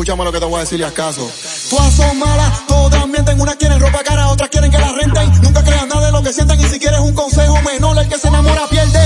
Escúchame lo que te voy a decir y acaso. Todas son malas, todas mienten, unas quieren ropa cara, otras quieren que la renten. Nunca creas nada de lo que sientan y si quieres un consejo menor, el que se enamora pierde.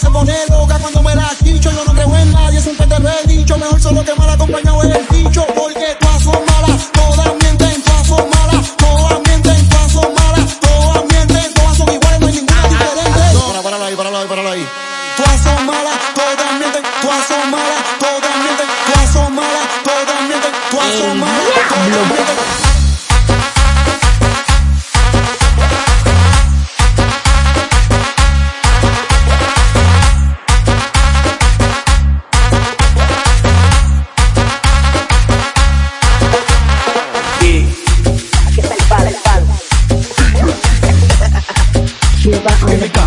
se pone loca cuando me la chicho. Yo no creo en nadie, siempre te lo he dicho. Mejor solo que mal acompañado es el dicho. Porque todas son malas, todas mienten, todas son malas, todas mienten, todas son malas, todas mienten, todas son iguales, no hay ninguna diferente. Ah, ah, ah, para, para ahí, para ahí, para ahí. Todas son malas, todas mienten, todas son malas, todas mienten, todas son malas, todas mienten, todas son malas. feel that I'm